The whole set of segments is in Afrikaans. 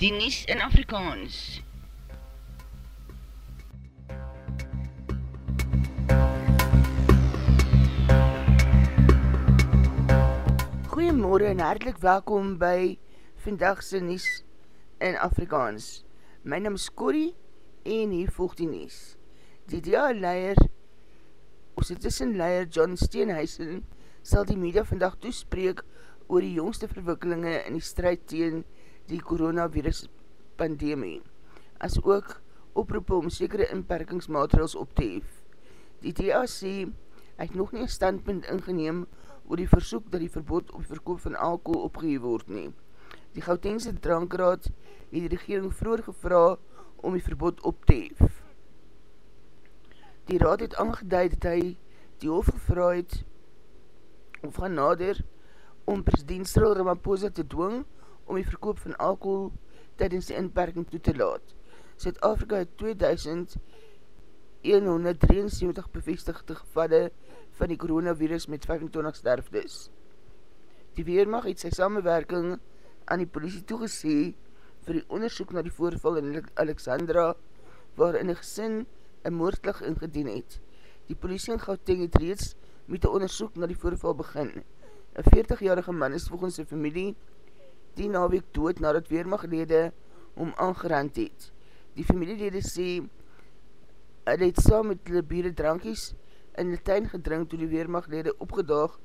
die Nies in Afrikaans. Goeiemorgen en hartelijk welkom by Vandagse Nies in Afrikaans. My naam is Corrie en hier volg die Nies. Die DA-leier, ons het tussen leier John Steenhuisen, sal die media vandag toespreek oor die jongste verwikkelinge in die strijd tegen die coronavirus pandemie, as ook oproep om sekere inperkingsmaatregels op te hef. Die DAC het nog nie een standpunt ingeneem oor die versoek dat die verbod op verkoop van alcohol opgeheef word nie. Die Gautengse drankraad het die regering vroeger gevra om die verbod op te hef. Die raad het aangeduid dat hy die hof gevra het of gaan nader om president Cyril Ramaphosa te dwing om die verkoop van alcohol tydens die inperking toe te laat. Zuid-Afrika het 2173 bevestigde gevalle van die coronavirus met 25 sterftes. Die Weermacht het sy samenwerking aan die politie toegesee vir die onderzoek na die voorval in Alexandra waarin die gesin een moordklag ingedien het. Die politie in Gauteng het reeds met die onderzoek na die voorval begin. Een 40-jarige man is volgens sy familie die naweek dood nadat weermachtlede om aangerand het. Die familielede sê, hy het saam met die bieren drankies in die tuin gedrink toe die weermachtlede opgedaag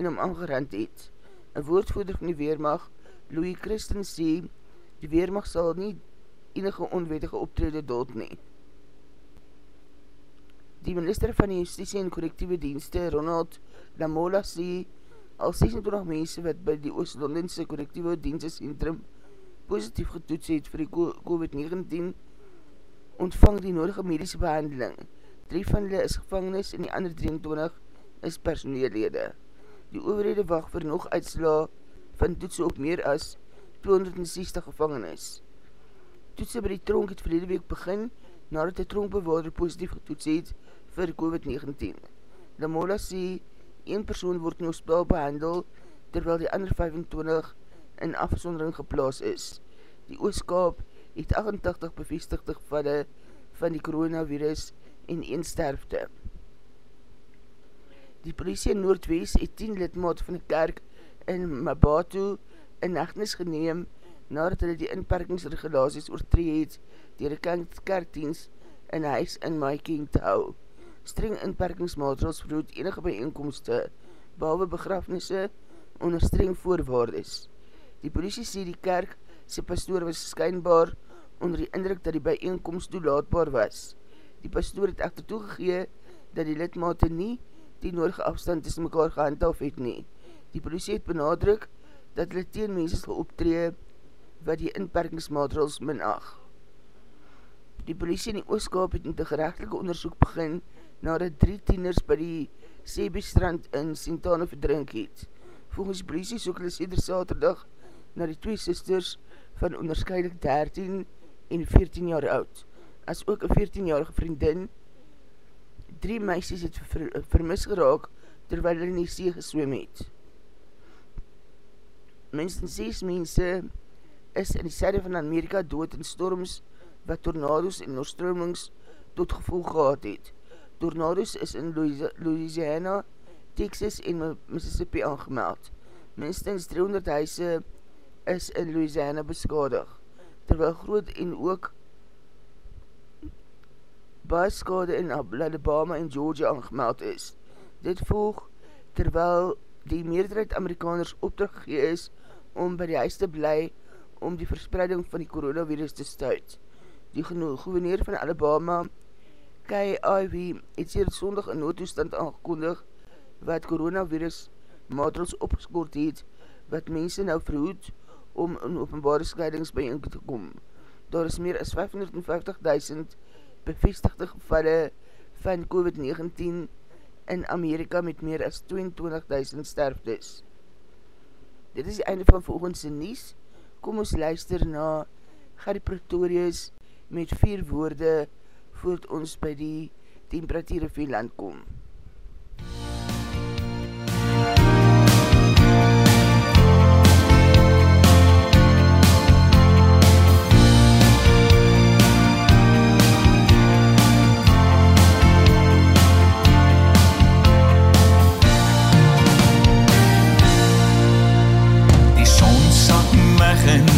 en om aangerand het. Een woordvoerder van die weermacht, Louis Christen, sê, die weermacht sal nie enige onwetige optrede dood nie. Die minister van die justitie en correctieve dienste, Ronald Lamola, sê, al 26 mense wat by die Oost-Londense correctieve dienstcentrum positief getoets het vir die COVID-19 ontvang die nodige medische behandeling. Drie van hulle is gevangenis en die ander 23 is personeellede. Die overhede wacht vir nog uitsla van toetse op meer as 260 gevangenis. Toetse by die tronk het verlede week begin nadat die tronkbewaarder positief getoets het vir COVID-19. Lamola sê een persoon word in hospitaal behandel, terwyl die ander 25 in afsondering geplaas is. Die ooskaap het 88 bevestigde gevalle van die coronavirus en een sterfte. Die politie in Noordwees het 10 lidmaat van die kerk in Mabatu in nachtnis geneem nadat hulle die inperkingsregulaties oortree het dier die kerkdienst in huis in Maiking te hou streng inperkingsmaatregels verhoed enige bijeenkomste, behalwe begrafnisse, onder streng voorwaardes. Die politie sê die kerk sy pastoor was skynbaar onder die indruk dat die bijeenkomst toelaatbaar was. Die pastoor het echter toegegee dat die lidmate nie die nodige afstand tussen mekaar gehandhaaf het nie. Die politie het benadruk dat hulle teen mense sal optree wat die inperkingsmaatregels minag. Die politie in die ooskap het met die gerechtelike onderzoek begin nadat drie tieners by die Sebestrand in Sintane verdrink het. Volgens politie soek hulle sêder saterdag na die twee sisters van onderscheidig 13 en 14 jaar oud, as ook een 14-jarige vriendin. Drie meisjes het ver, vermis geraak terwyl hulle in die see geswem het. Minstens 6 mense is in die syde van Amerika dood in storms wat tornado's en oorstromings tot gevolg gehad het tornado's is in Louisiana, Texas en Mississippi aangemeld. Minstens 300 huise is in Louisiana beskadig, terwyl groot en ook baie skade in Alabama en Georgia aangemeld is. Dit volg terwyl die meerderheid Amerikaners opdraggee is om by die huis te bly om die verspreiding van die coronavirus te stuit. Die gouverneur van Alabama, KIV het sê het sondag in noodtoestand aangekondig wat coronavirus maatregels opgeskoord het wat mense nou verhoed om in openbare scheidings by te kom. Daar is meer as 550.000 bevestigde gevalle van COVID-19 in Amerika met meer as 22.000 sterftes. Dit is die einde van volgendse nies. Kom ons luister na Gary Pretorius met vier woorde voordat ons by die temperatuur van die land kom. Die son sak morgen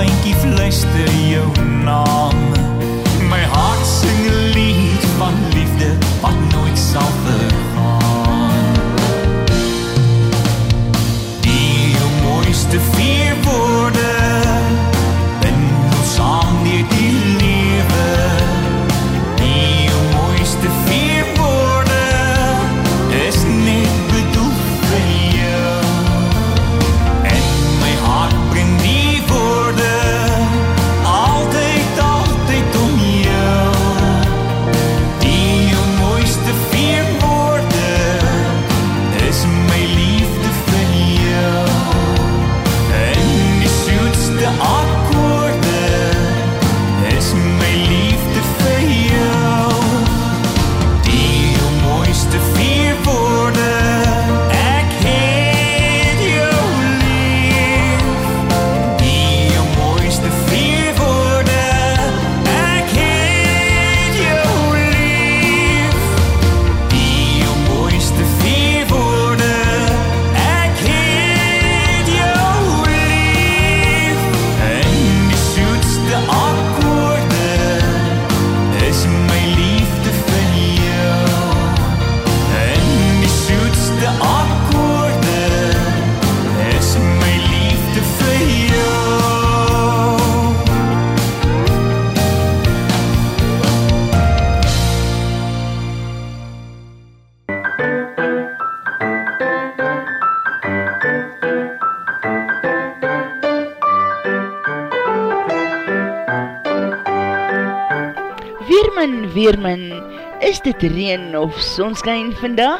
baantjie fluister jou naam. Weermin, Weermin, is dit reen of sonskijn vandag?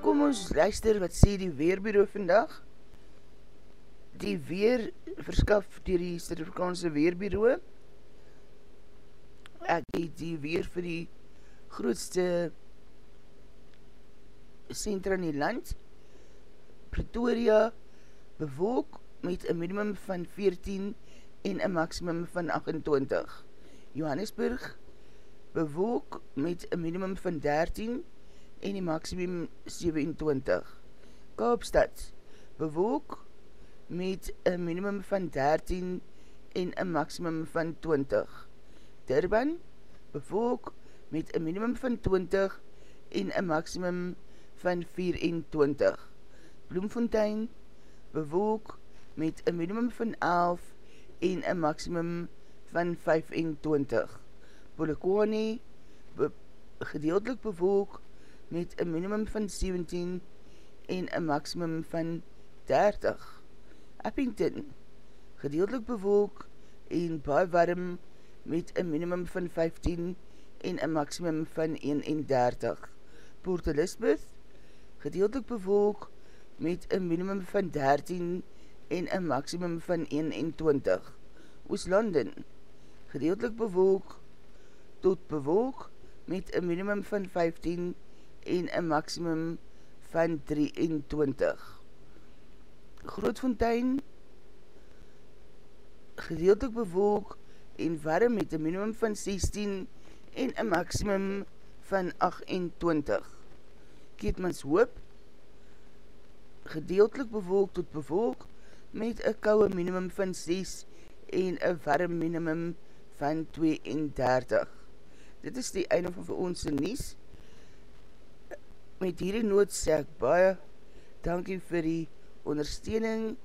Kom ons luister wat sê die Weerbureau vandag. Die weer verskaf dier die Suid-Afrikaanse Weerbureau. Ek het die weer vir die grootste centra in die land. Pretoria bewolk met een minimum van 14 en een maximum van 28. Johannesburg bewolk met een minimum van 13 en die maximum 27. Kaapstad bewolk met een minimum van 13 en een maximum van 20. Durban bewolk met een minimum van 20 en een maximum van 24. Bloemfontein bewolk met een minimum van 11 en een maximum van 25. Polokwane be gedeeltelik bewolk met een minimum van 17 en een maximum van 30. Eppington, gedeeltelik bewolk en baie warm met een minimum van 15 en een maximum van 31. Port Elizabeth, gedeeltelik bewolk met een minimum van 13 en een maximum van 21. Oost-London, gedeeltelik bewolk tot bewolk met een minimum van 15 en een maximum van 23. Grootfontein, gedeeltelik bewolk en warm met een minimum van 16 en een maximum van 28. Keetmans Hoop, gedeeltelik bewolk tot bewolk met een kouwe minimum van 6 en een warm minimum van 32. Dit is die einde van vir ons nies. Met hierdie noot sê ek baie dankie vir die ondersteuning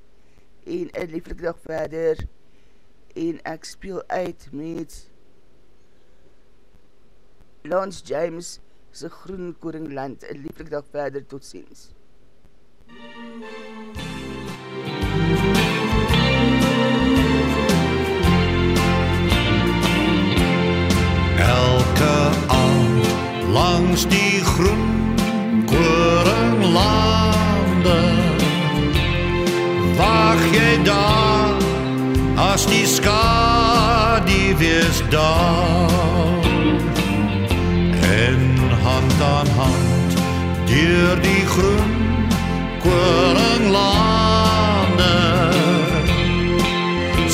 en een lieflik dag verder en ek speel uit met Lance James se Groen Koringland. Een lieflik dag verder, tot ziens. Elke aand langs die daar as die skadu wees daar en hand aan hand deur die groen koringlande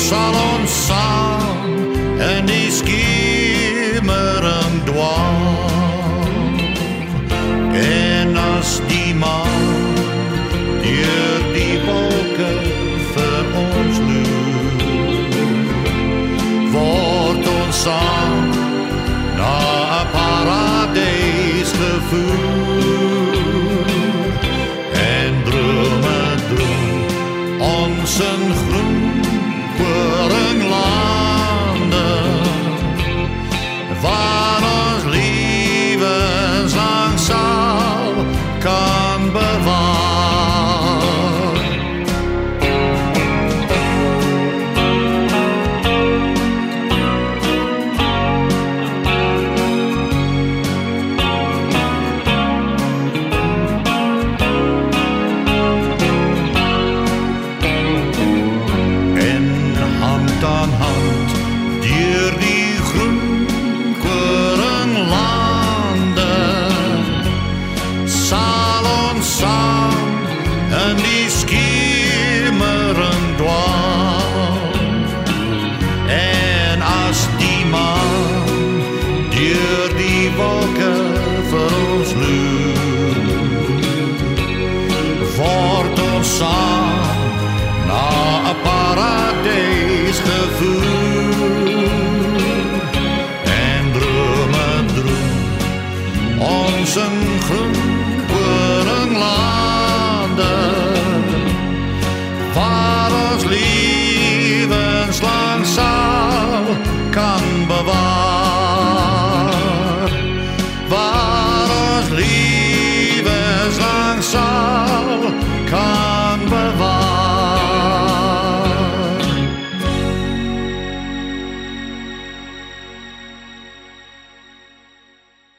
sal ons